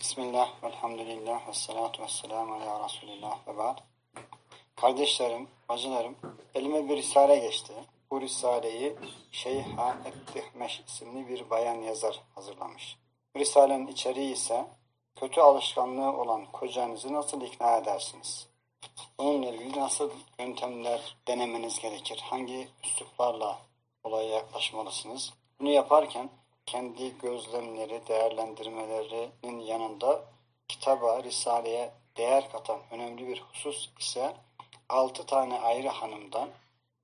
Bismillah, velhamdülillah, ve salatu ve selamu ala Resulillah ve ba'd. Kardeşlerim, bacılarım, elime bir risale geçti. Bu risaleyi Şeyha Ettihmeş isimli bir bayan yazar hazırlamış. Risalenin içeriği ise kötü alışkanlığı olan kocanızı nasıl ikna edersiniz? Bununla ilgili nasıl yöntemler denemeniz gerekir? Hangi üsluplarla olaya yaklaşmalısınız? Bunu yaparken kendi gözlemleri, değerlendirmelerinin yanında kitaba, risaleye değer katan önemli bir husus ise altı tane ayrı hanımdan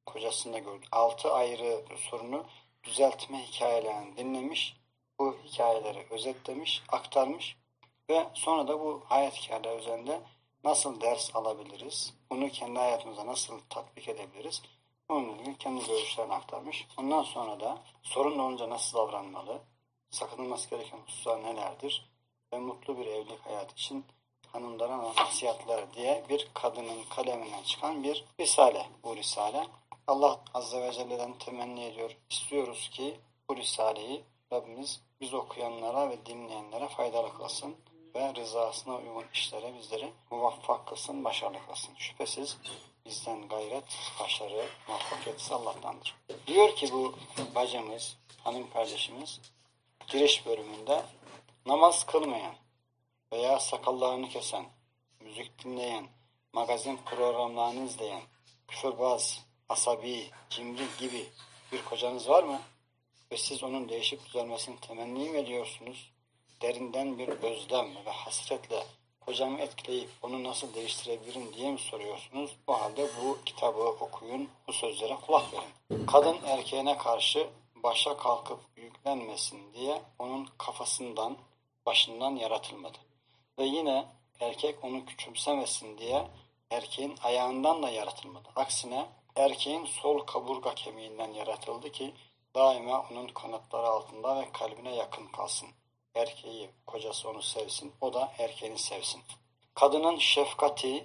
kocasında gördü. Altı ayrı sorunu düzeltme hikayelerini dinlemiş. Bu hikayeleri özetlemiş, aktarmış ve sonra da bu hayat hikayeleri üzerinde nasıl ders alabiliriz? Bunu kendi hayatımıza nasıl tatbik edebiliriz? İlgili kendi görüşlerini aktarmış. Ondan sonra da sorun olunca nasıl davranmalı? Sakınılması gereken hususlar nelerdir? Ve mutlu bir evlilik hayat için hanımlara nasihatler diye bir kadının kaleminden çıkan bir risale bu risale. Allah Azze ve Celle'den temenni ediyor. İstiyoruz ki bu risaleyi Rabbimiz biz okuyanlara ve dinleyenlere faydalı kılsın ve rızasına uygun işlere bizleri muvaffak kılsın, başarılı kılsın. Şüphesiz bizden gayret, başarı, muvaffakiyet Allah'tandır. Diyor ki bu bacımız, hanım kardeşimiz giriş bölümünde namaz kılmayan veya sakallarını kesen, müzik dinleyen, magazin programlarını izleyen, küfürbaz, asabi, cimri gibi bir kocanız var mı? Ve siz onun değişip düzelmesini temenni mi ediyorsunuz? Derinden bir özlem ve hasretle kocamı etkileyip onu nasıl değiştirebilirim diye mi soruyorsunuz? O halde bu kitabı okuyun, bu sözlere kulak verin. Kadın erkeğine karşı başa kalkıp yüklenmesin diye onun kafasından, başından yaratılmadı. Ve yine erkek onu küçümsemesin diye erkeğin ayağından da yaratılmadı. Aksine erkeğin sol kaburga kemiğinden yaratıldı ki daima onun kanatları altında ve kalbine yakın kalsın. Erkeği, kocası onu sevsin, o da erkeğini sevsin. Kadının şefkati,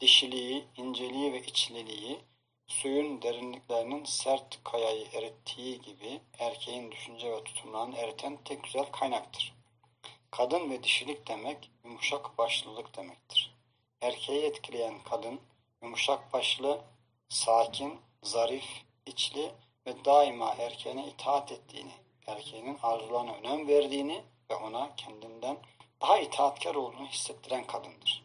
dişiliği, inceliği ve içliliği, suyun derinliklerinin sert kayayı erittiği gibi erkeğin düşünce ve tutumlarını eriten tek güzel kaynaktır. Kadın ve dişilik demek yumuşak başlılık demektir. Erkeği etkileyen kadın yumuşak başlı, sakin, zarif, içli ve daima erkeğine itaat ettiğini, erkeğinin arzularına önem verdiğini ve ona kendinden daha itaatkar olduğunu hissettiren kadındır.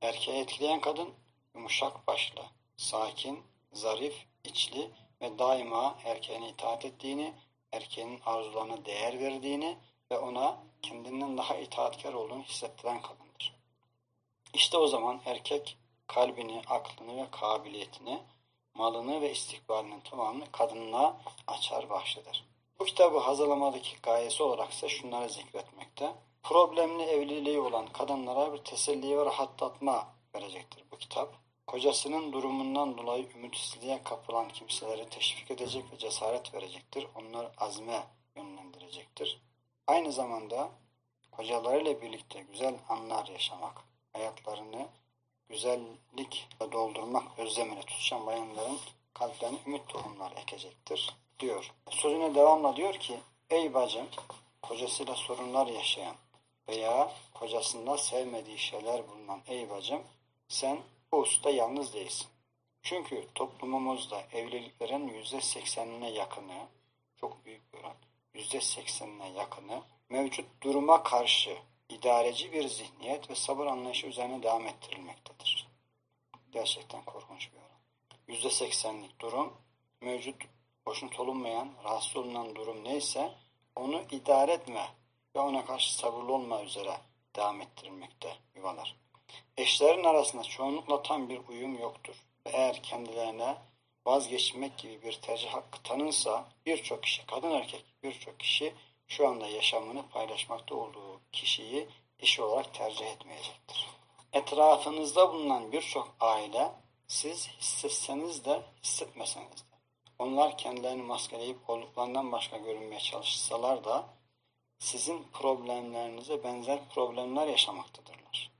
Erkeği etkileyen kadın yumuşak başlı, sakin, zarif, içli ve daima erkeğine itaat ettiğini, erkeğin arzularına değer verdiğini ve ona kendinden daha itaatkar olduğunu hissettiren kadındır. İşte o zaman erkek kalbini, aklını ve kabiliyetini, malını ve istikbalinin tamamını kadınına açar bahşeder. Bu kitabı hazırlamadaki gayesi olarak ise şunları zikretmekte. Problemli evliliği olan kadınlara bir teselli ve rahatlatma verecektir bu kitap. Kocasının durumundan dolayı ümitsizliğe kapılan kimseleri teşvik edecek ve cesaret verecektir. Onları azme yönlendirecektir. Aynı zamanda kocalarıyla birlikte güzel anlar yaşamak, hayatlarını güzellikle doldurmak özlemine tutuşan bayanların kalplerine ümit tohumları ekecektir diyor. Sözüne devamla diyor ki ey bacım kocasıyla sorunlar yaşayan veya kocasında sevmediği şeyler bulunan ey bacım sen bu hususta yalnız değilsin. Çünkü toplumumuzda evliliklerin yüzde seksenine yakını çok büyük bir oran yüzde seksenine yakını mevcut duruma karşı idareci bir zihniyet ve sabır anlayışı üzerine devam ettirilmektedir. Gerçekten korkunç bir oran. Yüzde seksenlik durum mevcut hoşnut olunmayan, rahatsız olunan durum neyse onu idare etme ve ona karşı sabırlı olma üzere devam ettirilmekte yuvalar. Eşlerin arasında çoğunlukla tam bir uyum yoktur. Ve eğer kendilerine vazgeçmek gibi bir tercih hakkı tanınsa birçok kişi, kadın erkek birçok kişi şu anda yaşamını paylaşmakta olduğu kişiyi eşi olarak tercih etmeyecektir. Etrafınızda bulunan birçok aile siz hissetseniz de hissetmeseniz de onlar kendilerini maskeleyip olduklarından başka görünmeye çalışsalar da sizin problemlerinize benzer problemler yaşamaktadırlar.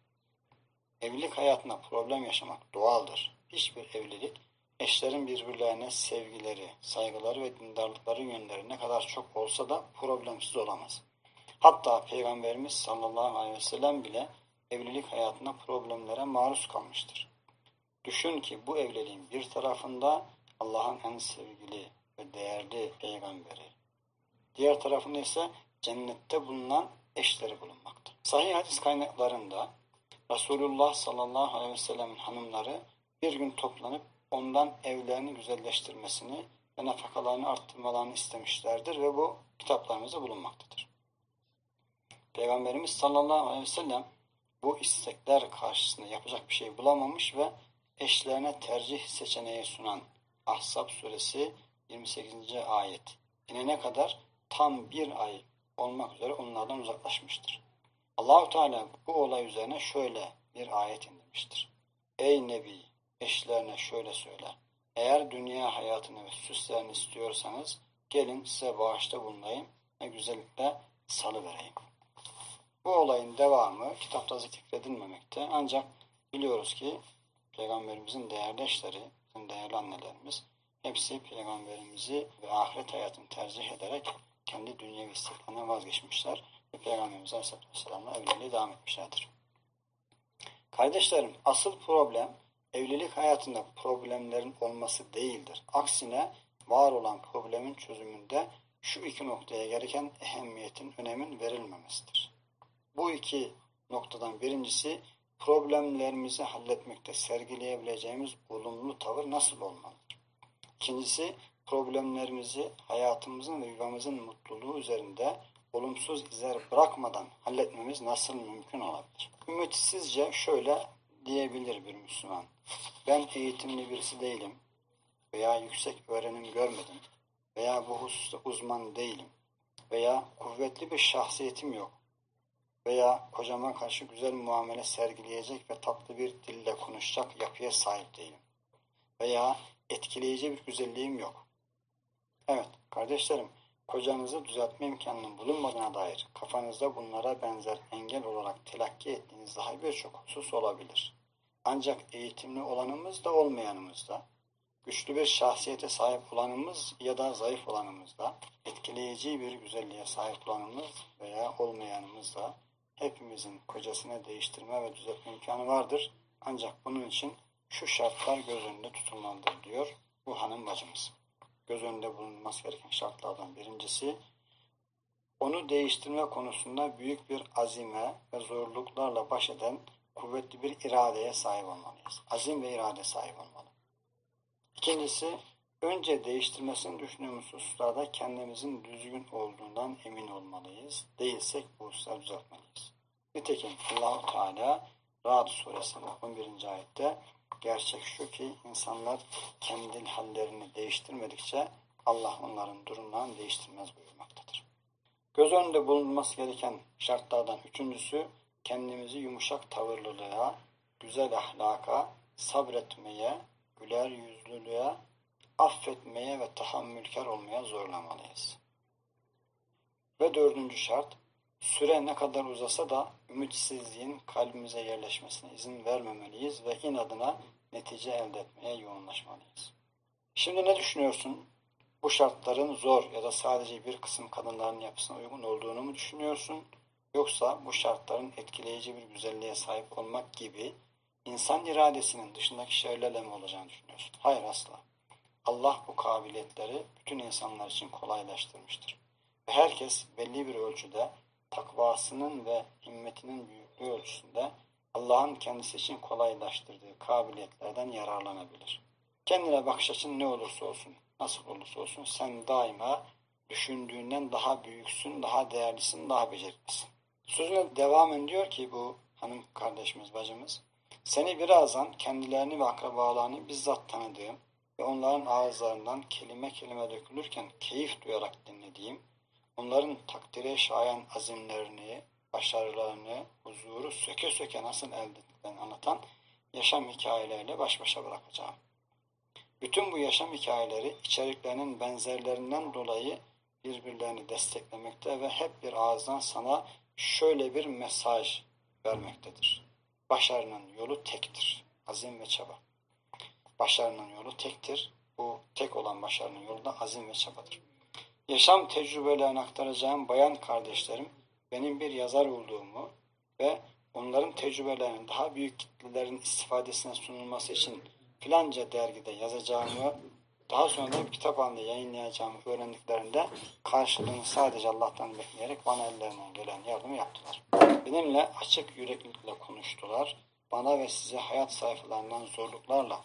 Evlilik hayatında problem yaşamak doğaldır. Hiçbir evlilik eşlerin birbirlerine sevgileri, saygıları ve dindarlıkları yönleri ne kadar çok olsa da problemsiz olamaz. Hatta Peygamberimiz sallallahu aleyhi ve sellem bile evlilik hayatında problemlere maruz kalmıştır. Düşün ki bu evliliğin bir tarafında Allah'ın en sevgili ve değerli peygamberi, diğer tarafında ise cennette bulunan eşleri bulunmakta. Sahih hadis kaynaklarında Resulullah sallallahu aleyhi ve sellemin hanımları bir gün toplanıp ondan evlerini güzelleştirmesini ve nafakalarını arttırmalarını istemişlerdir ve bu kitaplarımızda bulunmaktadır. Peygamberimiz sallallahu aleyhi ve sellem bu istekler karşısında yapacak bir şey bulamamış ve eşlerine tercih seçeneği sunan Ahzab suresi 28. ayet inene kadar tam bir ay olmak üzere onlardan uzaklaşmıştır. Allahu Teala bu olay üzerine şöyle bir ayet indirmiştir. Ey Nebi eşlerine şöyle söyle. Eğer dünya hayatını ve süslerini istiyorsanız gelin size bağışta bulunayım ve güzellikle salı vereyim. Bu olayın devamı kitapta zikredilmemekte ancak biliyoruz ki Peygamberimizin değerli eşleri, değerli annelerimiz hepsi Peygamberimizi ve ahiret hayatını tercih ederek kendi dünyevi isteklerinden vazgeçmişler ve Peygamberimiz Aleyhisselatü Vesselam'la evliliğe devam etmişlerdir. Kardeşlerim asıl problem evlilik hayatında problemlerin olması değildir. Aksine var olan problemin çözümünde şu iki noktaya gereken ehemmiyetin, önemin verilmemesidir. Bu iki noktadan birincisi problemlerimizi halletmekte sergileyebileceğimiz olumlu tavır nasıl olmalıdır? İkincisi problemlerimizi hayatımızın ve yuvamızın mutluluğu üzerinde olumsuz izler bırakmadan halletmemiz nasıl mümkün olabilir? Ümitsizce şöyle diyebilir bir Müslüman. Ben eğitimli birisi değilim veya yüksek öğrenim görmedim veya bu hususta uzman değilim veya kuvvetli bir şahsiyetim yok veya kocama karşı güzel muamele sergileyecek ve tatlı bir dille konuşacak yapıya sahip değilim veya etkileyici bir güzelliğim yok. Evet kardeşlerim kocanızı düzeltme imkanının bulunmadığına dair kafanızda bunlara benzer engel olarak telakki ettiğiniz daha birçok husus olabilir. Ancak eğitimli olanımız da olmayanımız da, güçlü bir şahsiyete sahip olanımız ya da zayıf olanımız da, etkileyici bir güzelliğe sahip olanımız veya olmayanımız da hepimizin kocasını değiştirme ve düzeltme imkanı vardır. Ancak bunun için şu şartlar göz önünde tutulmalıdır diyor bu hanım bacımız. Göz önünde bulunması gereken şartlardan birincisi, onu değiştirme konusunda büyük bir azime ve zorluklarla baş eden kuvvetli bir iradeye sahip olmalıyız. Azim ve irade sahip olmalı. İkincisi, önce değiştirmesini düşündüğümüz hususlarda kendimizin düzgün olduğundan emin olmalıyız. Değilsek bu hususları düzeltmeliyiz. Nitekim allah Teala Ra'd suresinin 11. ayette gerçek şu ki insanlar kendi hallerini değiştirmedikçe Allah onların durumlarını değiştirmez buyurmaktadır. Göz önünde bulunması gereken şartlardan üçüncüsü kendimizi yumuşak tavırlılığa, güzel ahlaka, sabretmeye, güler yüzlülüğe, affetmeye ve tahammülkar olmaya zorlamalıyız. Ve dördüncü şart, süre ne kadar uzasa da ümitsizliğin kalbimize yerleşmesine izin vermemeliyiz ve inadına netice elde etmeye yoğunlaşmalıyız. Şimdi ne düşünüyorsun? Bu şartların zor ya da sadece bir kısım kadınların yapısına uygun olduğunu mu düşünüyorsun? Yoksa bu şartların etkileyici bir güzelliğe sahip olmak gibi insan iradesinin dışındaki şeylerle mi olacağını düşünüyorsun? Hayır asla. Allah bu kabiliyetleri bütün insanlar için kolaylaştırmıştır. Ve herkes belli bir ölçüde takvasının ve himmetinin büyüklüğü ölçüsünde Allah'ın kendisi için kolaylaştırdığı kabiliyetlerden yararlanabilir. Kendine bakış açın ne olursa olsun, nasıl olursa olsun sen daima düşündüğünden daha büyüksün, daha değerlisin, daha beceriklisin. Sözüne devam diyor ki bu hanım kardeşimiz, bacımız, seni birazdan kendilerini ve akrabalarını bizzat tanıdığım ve onların ağızlarından kelime kelime dökülürken keyif duyarak dinlediğim, onların takdire şayan azimlerini, başarılarını, huzuru söke söke nasıl elde ettiklerini anlatan yaşam hikayeleriyle baş başa bırakacağım. Bütün bu yaşam hikayeleri içeriklerinin benzerlerinden dolayı birbirlerini desteklemekte ve hep bir ağızdan sana şöyle bir mesaj vermektedir. Başarının yolu tektir. Azim ve çaba. Başarının yolu tektir. Bu tek olan başarının yolu da azim ve çabadır. Yaşam tecrübelerini aktaracağım bayan kardeşlerim, benim bir yazar olduğumu ve onların tecrübelerinin daha büyük kitlelerin istifadesine sunulması için filanca dergide yazacağımı daha sonra da bir kitap halinde yayınlayacağımı öğrendiklerinde karşılığını sadece Allah'tan bekleyerek bana ellerinden gelen yardımı yaptılar. Benimle açık yüreklilikle konuştular. Bana ve size hayat sayfalarından zorluklarla,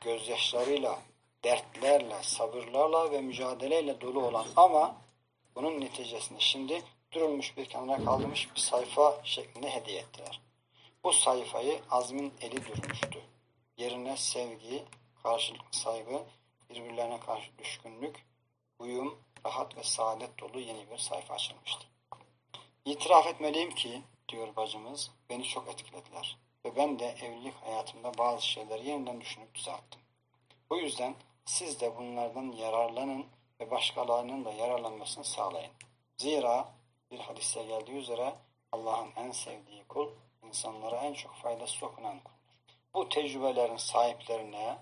gözyaşlarıyla, dertlerle, sabırlarla ve mücadeleyle dolu olan ama bunun neticesinde şimdi durulmuş bir kenara kaldırmış bir sayfa şeklinde hediye ettiler. Bu sayfayı Azmin eli durmuştu. Yerine sevgi, karşılıklı saygı, birbirlerine karşı düşkünlük, uyum, rahat ve saadet dolu yeni bir sayfa açılmıştı. İtiraf etmeliyim ki, diyor bacımız, beni çok etkilediler. Ve ben de evlilik hayatımda bazı şeyleri yeniden düşünüp düzelttim. Bu yüzden siz de bunlardan yararlanın ve başkalarının da yararlanmasını sağlayın. Zira bir hadiste geldiği üzere Allah'ın en sevdiği kul, insanlara en çok faydası dokunan kuldur. Bu tecrübelerin sahiplerine,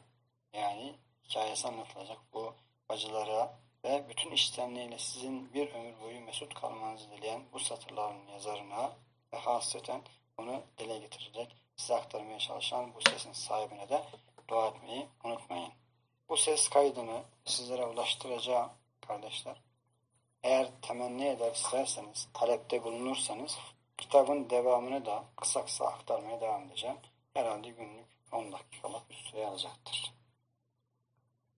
yani hikayesi anlatılacak bu bacılara ve bütün işlemleriyle sizin bir ömür boyu mesut kalmanızı dileyen bu satırların yazarına ve hasreten bunu dile getirecek, size aktarmaya çalışan bu sesin sahibine de dua etmeyi unutmayın. Bu ses kaydını sizlere ulaştıracağım kardeşler. Eğer temenni eder isterseniz, talepte bulunursanız kitabın devamını da kısa kısa aktarmaya devam edeceğim. Herhalde günlük 10 dakikalık bir süre alacaktır.